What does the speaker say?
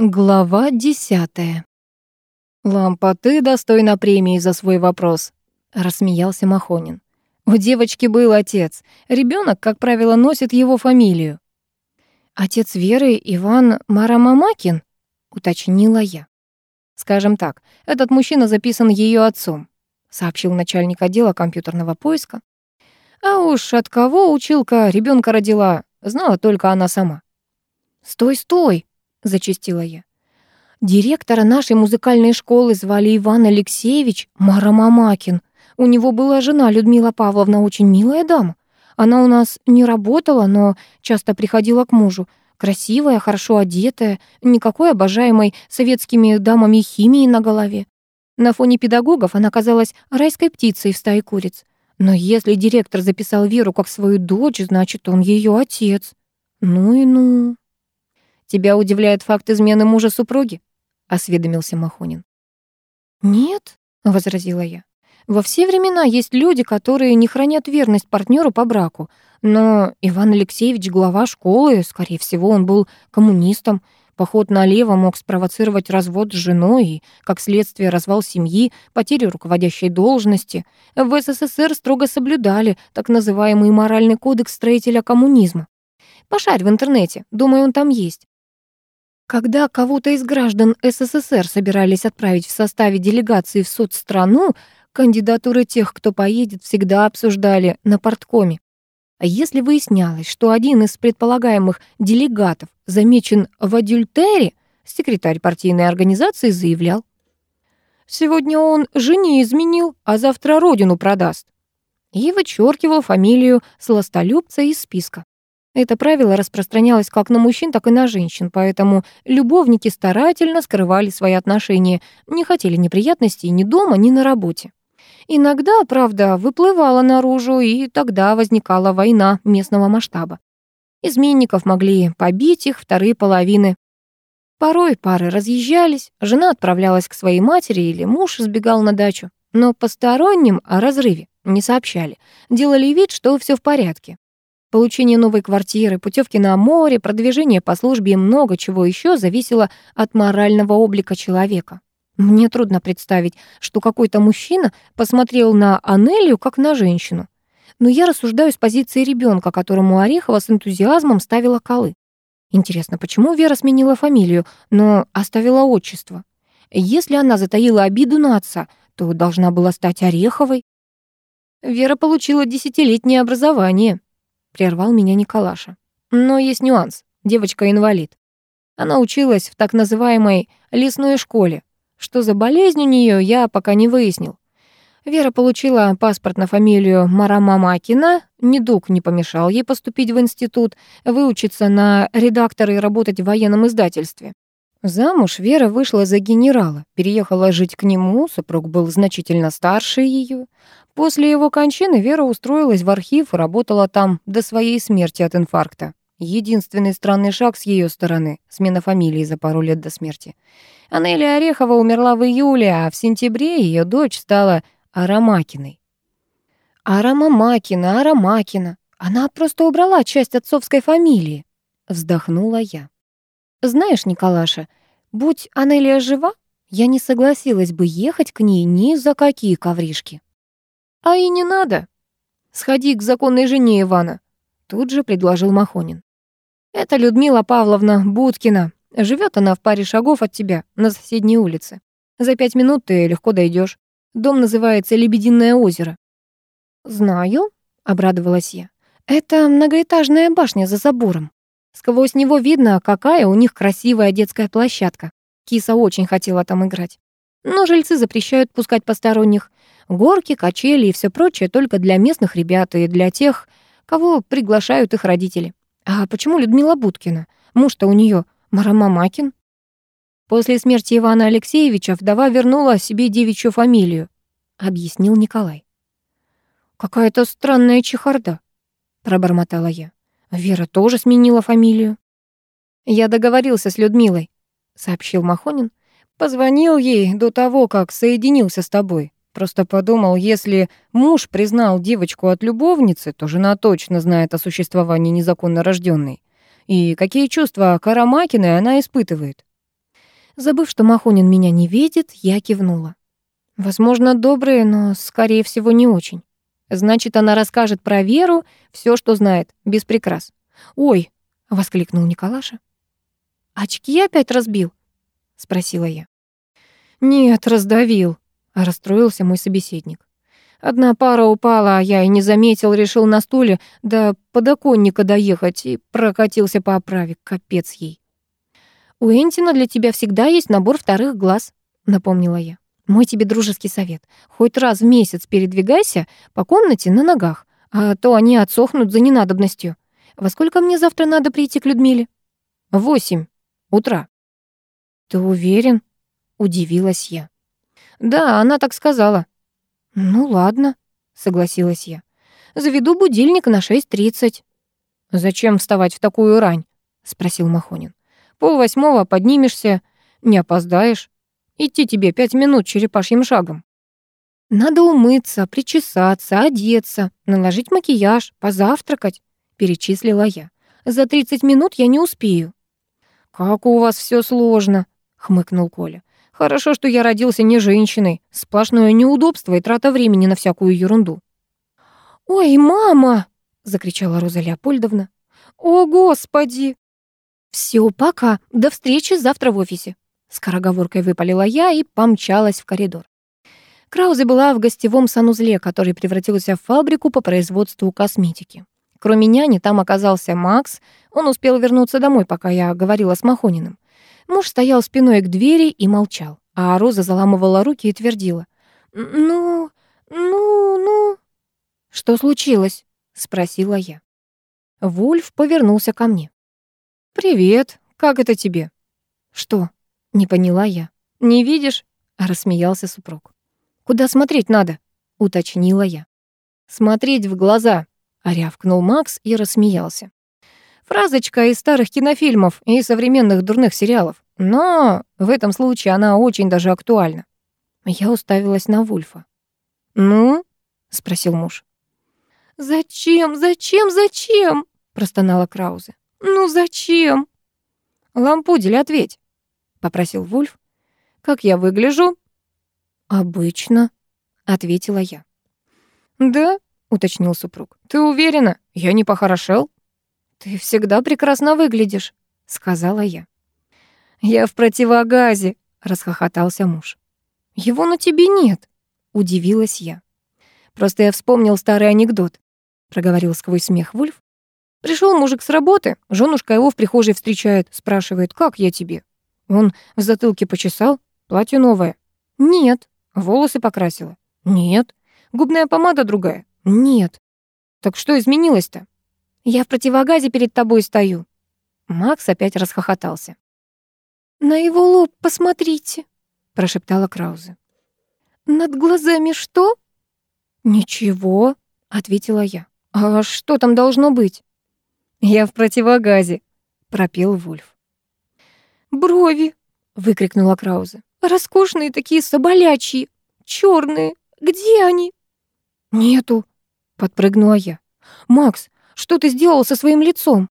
Глава десятая. «Лампа, ты достойна премии за свой вопрос», — рассмеялся Махонин. «У девочки был отец. Ребенок, как правило, носит его фамилию». «Отец Веры Иван Марамамакин?» — уточнила я. «Скажем так, этот мужчина записан ее отцом», — сообщил начальник отдела компьютерного поиска. «А уж от кого училка ребенка родила, знала только она сама». «Стой, стой!» — зачастила я. «Директора нашей музыкальной школы звали Иван Алексеевич Марамамакин. У него была жена Людмила Павловна, очень милая дама. Она у нас не работала, но часто приходила к мужу. Красивая, хорошо одетая, никакой обожаемой советскими дамами химии на голове. На фоне педагогов она казалась райской птицей в стае куриц. Но если директор записал Веру как свою дочь, значит, он ее отец. Ну и ну. Тебя удивляет факт измены мужа супруги? осведомился Махонин. Нет, возразила я. Во все времена есть люди, которые не хранят верность партнеру по браку. Но Иван Алексеевич глава школы, скорее всего, он был коммунистом. Поход налево мог спровоцировать развод с женой и, как следствие, развал семьи, потерю руководящей должности. В СССР строго соблюдали так называемый моральный кодекс строителя коммунизма. Пошарь в интернете, думаю, он там есть. Когда кого-то из граждан СССР собирались отправить в составе делегации в соцстрану, кандидатуры тех, кто поедет, всегда обсуждали на порткоме. А если выяснялось, что один из предполагаемых делегатов замечен в адюльтере, секретарь партийной организации заявлял. «Сегодня он жене изменил, а завтра родину продаст». И вычеркивал фамилию сластолюбца из списка. Это правило распространялось как на мужчин, так и на женщин, поэтому любовники старательно скрывали свои отношения, не хотели неприятностей ни дома, ни на работе. Иногда, правда, выплывала наружу, и тогда возникала война местного масштаба. Изменников могли побить их вторые половины. Порой пары разъезжались, жена отправлялась к своей матери или муж сбегал на дачу. Но посторонним о разрыве не сообщали, делали вид, что все в порядке. Получение новой квартиры, путевки на море, продвижение по службе и много чего еще зависело от морального облика человека. Мне трудно представить, что какой-то мужчина посмотрел на Анелию как на женщину. Но я рассуждаю с позиции ребенка, которому Орехова с энтузиазмом ставила колы. Интересно, почему Вера сменила фамилию, но оставила отчество? Если она затаила обиду на отца, то должна была стать Ореховой. Вера получила десятилетнее образование, прервал меня Николаша. Но есть нюанс. Девочка инвалид. Она училась в так называемой лесной школе. Что за болезнь у нее, я пока не выяснил. Вера получила паспорт на фамилию Марамамакина. Недуг не помешал ей поступить в институт, выучиться на редактора и работать в военном издательстве. Замуж Вера вышла за генерала, переехала жить к нему, супруг был значительно старше ее. После его кончины Вера устроилась в архив и работала там до своей смерти от инфаркта. Единственный странный шаг с ее стороны — смена фамилии за пару лет до смерти. Анелия Орехова умерла в июле, а в сентябре ее дочь стала Арамакиной. Арамамакина, Арамакина. Она просто убрала часть отцовской фамилии. Вздохнула я. Знаешь, Николаша, будь Анелия жива, я не согласилась бы ехать к ней ни за какие ковришки. «А и не надо. Сходи к законной жене Ивана», — тут же предложил Махонин. «Это Людмила Павловна Будкина. Живет она в паре шагов от тебя, на соседней улице. За пять минут ты легко дойдешь. Дом называется Лебединое озеро». «Знаю», — обрадовалась я. «Это многоэтажная башня за забором. Сквозь него видно, какая у них красивая детская площадка. Киса очень хотела там играть. Но жильцы запрещают пускать посторонних. Горки, качели и все прочее только для местных ребят и для тех, кого приглашают их родители. А почему Людмила Будкина? Муж-то у нее Марамамакин. После смерти Ивана Алексеевича вдова вернула себе девичью фамилию, объяснил Николай. Какая-то странная чехарда, пробормотала я. Вера тоже сменила фамилию. Я договорился с Людмилой, сообщил Махонин. Позвонил ей до того, как соединился с тобой. Просто подумал, если муж признал девочку от любовницы, то жена точно знает о существовании незаконно рожденной. И какие чувства Карамакиной она испытывает. Забыв, что Махонин меня не видит, я кивнула. Возможно, добрые, но, скорее всего, не очень. Значит, она расскажет про Веру все, что знает, без прикрас. «Ой!» — воскликнул Николаша. «Очки опять разбил?» — спросила я. «Нет, раздавил», — расстроился мой собеседник. Одна пара упала, а я и не заметил, решил на стуле до подоконника доехать и прокатился по оправе. Капец ей. «У Энтина для тебя всегда есть набор вторых глаз», — напомнила я. «Мой тебе дружеский совет. Хоть раз в месяц передвигайся по комнате на ногах, а то они отсохнут за ненадобностью. Во сколько мне завтра надо прийти к Людмиле?» «Восемь утра». «Ты уверен?» — удивилась я. «Да, она так сказала». «Ну ладно», — согласилась я. «Заведу будильник на 6.30». «Зачем вставать в такую рань?» — спросил Махонин. «Пол восьмого поднимешься, не опоздаешь. Идти тебе пять минут черепашьим шагом». «Надо умыться, причесаться, одеться, наложить макияж, позавтракать», — перечислила я. «За 30 минут я не успею». «Как у вас все сложно», — хмыкнул Коля. Хорошо, что я родился не женщиной. Сплошное неудобство и трата времени на всякую ерунду. «Ой, мама!» — закричала Роза Леопольдовна. «О, Господи!» «Всё, пока. До встречи завтра в офисе». Скороговоркой выпалила я и помчалась в коридор. Краузе была в гостевом санузле, который превратился в фабрику по производству косметики. Кроме няни, там оказался Макс. Он успел вернуться домой, пока я говорила с Махониным. Муж стоял спиной к двери и молчал, а Роза заламывала руки и твердила. «Ну, ну, ну...» «Что случилось?» — спросила я. Вульф повернулся ко мне. «Привет, как это тебе?» «Что?» — не поняла я. «Не видишь?» — рассмеялся супруг. «Куда смотреть надо?» — уточнила я. «Смотреть в глаза», — рявкнул Макс и рассмеялся. Фразочка из старых кинофильмов и современных дурных сериалов. Но в этом случае она очень даже актуальна. Я уставилась на Вульфа. «Ну?» — спросил муж. «Зачем, зачем, зачем?» — простонала Краузе. «Ну зачем?» «Лампудель, ответь», — попросил Вульф. «Как я выгляжу?» «Обычно», — ответила я. «Да?» — уточнил супруг. «Ты уверена? Я не похорошел?» «Ты всегда прекрасно выглядишь», — сказала я. «Я в противогазе», — расхохотался муж. «Его на тебе нет», — удивилась я. «Просто я вспомнил старый анекдот», — проговорил сквозь смех Вульф. Пришел мужик с работы, женушка его в прихожей встречает, спрашивает, «Как я тебе?» Он в затылке почесал, платье новое. «Нет». Волосы покрасила. «Нет». Губная помада другая. «Нет». Так что изменилось-то? Я в противогазе перед тобой стою». Макс опять расхохотался. «На его лоб посмотрите», — прошептала Краузе. «Над глазами что?» «Ничего», — ответила я. «А что там должно быть?» «Я в противогазе», — пропел Вульф. «Брови!» — выкрикнула Краузе. «Роскошные такие соболячьи, черные. Где они?» «Нету», — подпрыгнула я. «Макс, что ты сделал со своим лицом?»